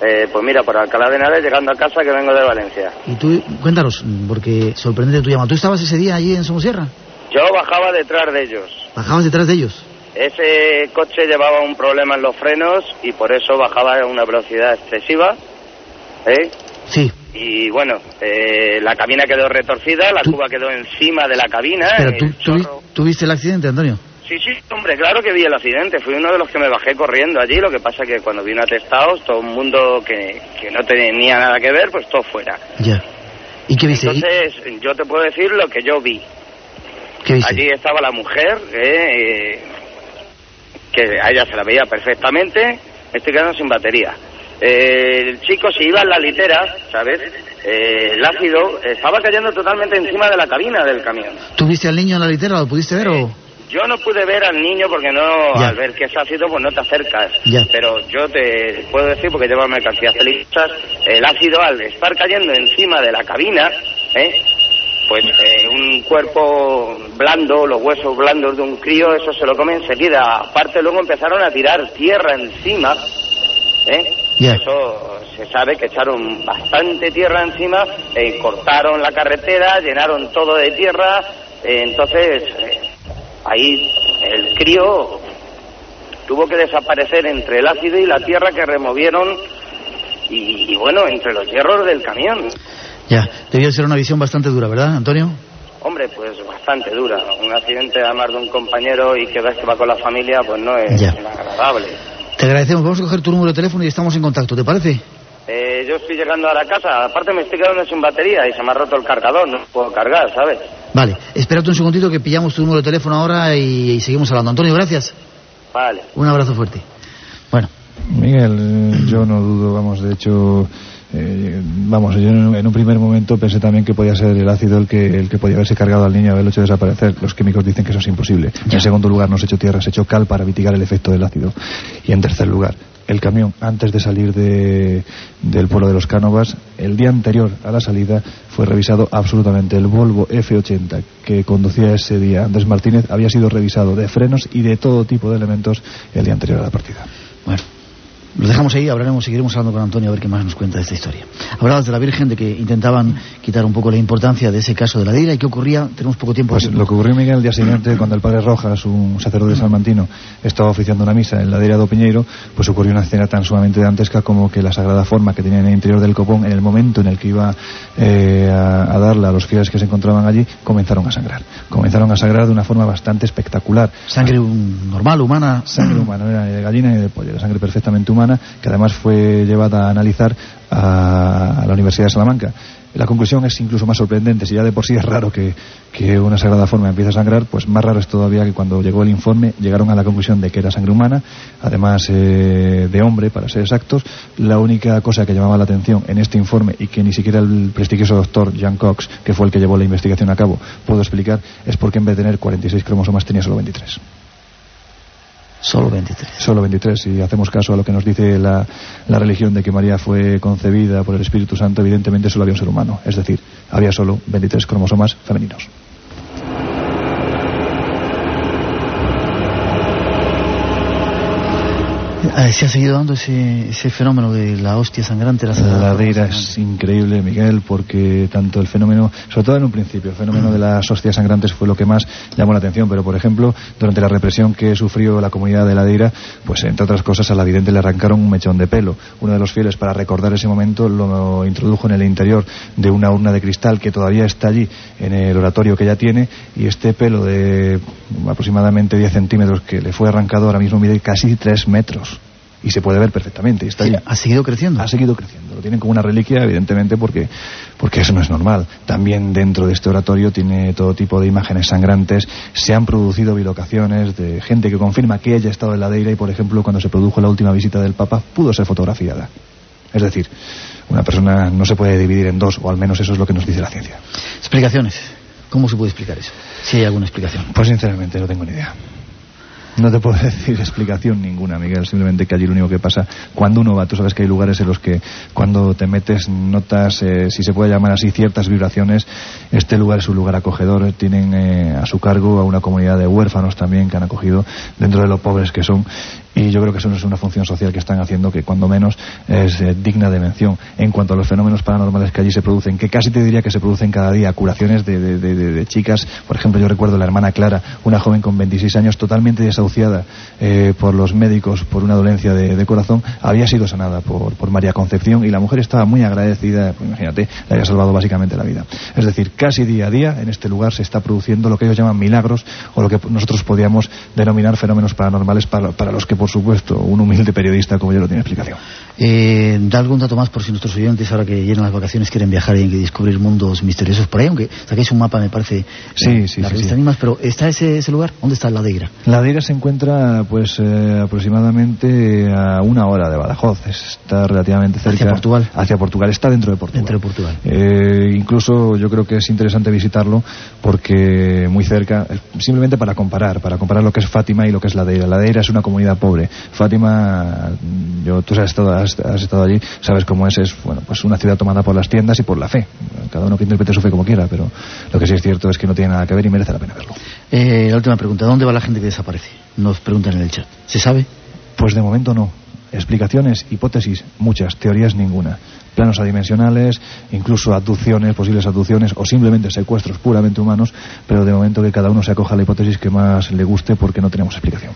Eh, pues mira, por Alcalá de Henares, llegando a casa que vengo de Valencia. Y tú, cuéntanos, porque sorprendente tu llamada. ¿Tú estabas ese día allí en Somosierra? Yo bajaba detrás de ellos. ¿Bajabas detrás de ellos? Ese coche llevaba un problema en los frenos y por eso bajaba a una velocidad excesiva. ¿Eh? Sí. Y bueno, eh, la cabina quedó retorcida, la cuba quedó encima de la cabina. Pero tú, tú, viste el accidente, Antonio? Sí, sí, hombre, claro que vi el accidente. Fui uno de los que me bajé corriendo allí. Lo que pasa que cuando vino atestados, todo el mundo que, que no tenía nada que ver, pues todo fuera. Ya. ¿Y qué viste? Entonces, yo te puedo decir lo que yo vi. Allí estaba la mujer, eh, que a ella se la veía perfectamente. Me estoy quedando sin batería. eh, el chico se iba en la litera, ¿sabes? Eh, el ácido estaba cayendo totalmente encima de la cabina del camión. ¿Tuviste al niño en la litera? ¿Lo pudiste ver o...? Yo no pude ver al niño porque no, Ya. al ver que es ácido, pues no te acercas. Ya. Pero yo te puedo decir, porque llevo mercancías peligrosas, el ácido al estar cayendo encima de la cabina, ¿eh? Pues eh, un cuerpo blando, los huesos blandos de un crío, eso se lo come enseguida. Aparte luego empezaron a tirar tierra encima, ¿eh? Eso se sabe que echaron bastante tierra encima, eh, cortaron la carretera, llenaron todo de tierra, eh, entonces eh, ahí el crío tuvo que desaparecer entre el ácido y la tierra que removieron y, y bueno, entre los hierros del camión. Ya, debió ser una visión bastante dura, ¿verdad, Antonio? Hombre, pues bastante dura. Un accidente además de un compañero y que ves que va con la familia, pues no es Ya. agradable. Te agradecemos. Vamos a coger tu número de teléfono y estamos en contacto, ¿te parece? Eh, yo estoy llegando a la casa, aparte me estoy quedando sin batería y se me ha roto el cargador, no puedo cargar, ¿sabes? Vale, espérate un segundito que pillamos tu número de teléfono ahora y, y seguimos hablando. Antonio, gracias. Vale. Un abrazo fuerte. Bueno, Miguel, yo no dudo, vamos, de hecho, eh, vamos, yo en, un primer momento pensé también que podía ser el ácido el que, el que podía haberse cargado al niño y haberlo hecho desaparecer. Los químicos dicen que eso es imposible. En segundo lugar, no se echó tierra, se echó cal para mitigar el efecto del ácido. Y en tercer lugar, el camión, antes de salir de, del pueblo de los Cánovas, el día anterior a la salida, fue revisado absolutamente. El Volvo F80 que conducía ese día Andrés Martínez había sido revisado de frenos y de todo tipo de elementos el día anterior a la partida. bueno. Lo dejamos ahí, hablaremos, seguiremos hablando con Antonio a ver qué más nos cuenta de esta historia. Hablabas de la Virgen, de que intentaban quitar un poco la importancia de ese caso de la Deira y qué ocurría, tenemos poco tiempo. Pues lo que ocurrió Miguel el día siguiente, cuando el padre Rojas, un sacerdote salmantino, estaba oficiando una misa en la deira do Piñeiro, pues ocurrió una escena tan sumamente dantesca como que la sagrada forma que tenía en el interior del copón, en el momento en el que iba eh, a, a darla a los fieles que se encontraban allí, comenzaron a sangrar. Comenzaron a sangrar de una forma bastante espectacular. Sangre normal, humana. Sangre humana, no era ni de gallina ni de pollo, era sangre perfectamente humana, que además fue llevada a analizar a, la Universidad de Salamanca. La conclusión es incluso más sorprendente. Si ya de por sí es raro que, que una sagrada forma empiece a sangrar, pues más raro es todavía que cuando llegó el informe llegaron a la conclusión de que era sangre humana, además eh, de hombre, para ser exactos. La única cosa que llamaba la atención en este informe y que ni siquiera el prestigioso doctor Jan Cox, que fue el que llevó la investigación a cabo, pudo explicar, es porque en vez de tener 46 cromosomas tenía solo 23. Solo 23. Solo 23. Si hacemos caso a lo que nos dice la, la religión de que María fue concebida por el Espíritu Santo, evidentemente solo había un ser humano. Es decir, había solo 23 cromosomas femeninos. Eh, se ha seguido dando ese, ese fenómeno de la hostia sangrante. La, La deira es increíble, Miguel, porque tanto el fenómeno, sobre todo en un principio, el fenómeno de las hostias sangrantes fue lo que más llamó la atención, pero por ejemplo, durante la represión que sufrió la comunidad de la deira, pues entre otras cosas a la vidente le arrancaron un mechón de pelo. Uno de los fieles, para recordar ese momento, lo introdujo en el interior de una urna de cristal que todavía está allí en el oratorio que ya tiene, y este pelo de aproximadamente 10 centímetros que le fue arrancado ahora mismo mide casi 3 metros. Y se puede ver perfectamente, está Sí, ha seguido creciendo. ha seguido creciendo. Lo tienen como una reliquia, evidentemente, porque, porque eso no es normal. También dentro de este oratorio tiene todo tipo de imágenes sangrantes. Se han producido bilocaciones de gente que confirma que ella ha estado en la deira y, por ejemplo, cuando se produjo la última visita del Papa, pudo ser fotografiada. Es decir, una persona no se puede dividir en dos, o al menos eso es lo que nos dice la ciencia. Explicaciones. ¿Cómo se puede explicar eso? Si hay alguna explicación. Pues sinceramente no tengo ni idea. No te puedo decir explicación ninguna, Miguel. Simplemente que allí lo único que pasa, cuando uno va, tú sabes que hay lugares en los que cuando te metes notas, eh, si se puede llamar así, ciertas vibraciones. Este lugar es un lugar acogedor. Tienen eh, a su cargo a una comunidad de huérfanos también que han acogido dentro de lo pobres que son. Y yo creo que eso es una función social que están haciendo que cuando menos es eh, digna de mención. En cuanto a los fenómenos paranormales que allí se producen, que casi te diría que se producen cada día, curaciones de, de- de- chicas. Por ejemplo, yo recuerdo la hermana Clara, una joven con 26 años totalmente desahuciada eh, por los médicos por una dolencia de, corazón, había sido sanada por, por María Concepción y la mujer estaba muy agradecida, pues imagínate, le había salvado básicamente la vida. Es decir, casi día a día en este lugar se está produciendo lo que ellos llaman milagros o lo que nosotros podríamos denominar fenómenos paranormales para, para los que por supuesto, un humilde periodista como yo no tiene explicación. Eh, da algún dato más por si nuestros oyentes, ahora que llegan las vacaciones, quieren viajar y hay que descubrir mundos misteriosos por ahí, aunque saquéis un mapa, me parece, sí, eh, sí, la sí, revista. Animas, pero ¿está ese, ese lugar? ¿Dónde está la Deira? La Deira se encuentra pues eh, aproximadamente a una hora de Badajoz, está relativamente cerca. Hacia Portugal. Hacia Portugal, está dentro de Portugal. Dentro de Portugal. Eh, incluso yo creo que es interesante visitarlo porque muy cerca, eh, simplemente para comparar, para comparar lo que es Fátima y lo que es la Deira. La Deira es una comunidad pobre. Fátima, yo, tú has estado, has, has estado allí, sabes cómo es, es bueno, pues una ciudad tomada por las tiendas y por la fe. Cada uno que interprete su fe como quiera, pero lo que sí es cierto es que no tiene nada que ver y merece la pena verlo. Eh, la última pregunta, ¿dónde va la gente que desaparece? Nos preguntan en el chat. ¿Se sabe? Pues de momento no. Explicaciones, hipótesis, muchas, teorías ninguna. Planos adimensionales, incluso abducciones, posibles abducciones o simplemente secuestros puramente humanos, pero de momento que cada uno se acoja a la hipótesis que más le guste porque no tenemos explicación.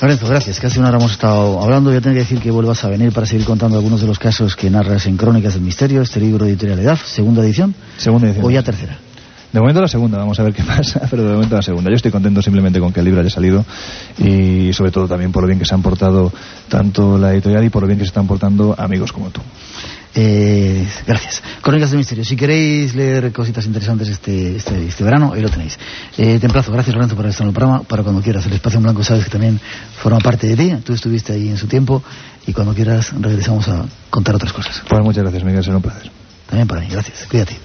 Lorenzo, gracias. Casi una hora hemos estado hablando. Voy a tener que decir que vuelvas a venir para seguir contando algunos de los casos que narras en Crónicas del Misterio, este libro de editorial Edad, segunda edición. Segunda edición. O ya tercera. De momento la segunda, vamos a ver qué pasa, pero de momento la segunda. Yo estoy contento simplemente con que el libro haya salido y sobre todo también por lo bien que se han portado tanto la editorial y por lo bien que se están portando amigos como tú. Eh, gracias. Crónicas del Misterio. Si queréis leer cositas interesantes este, este, este verano, ahí lo tenéis. Eh, te emplazo. Gracias, Lorenzo, por estar en el programa. Para cuando quieras. El Espacio en Blanco sabes que también forma parte de ti. Tú estuviste ahí en su tiempo y cuando quieras regresamos a contar otras cosas. Pues muchas gracias, Miguel, será un placer. También para mí. Gracias. Cuídate.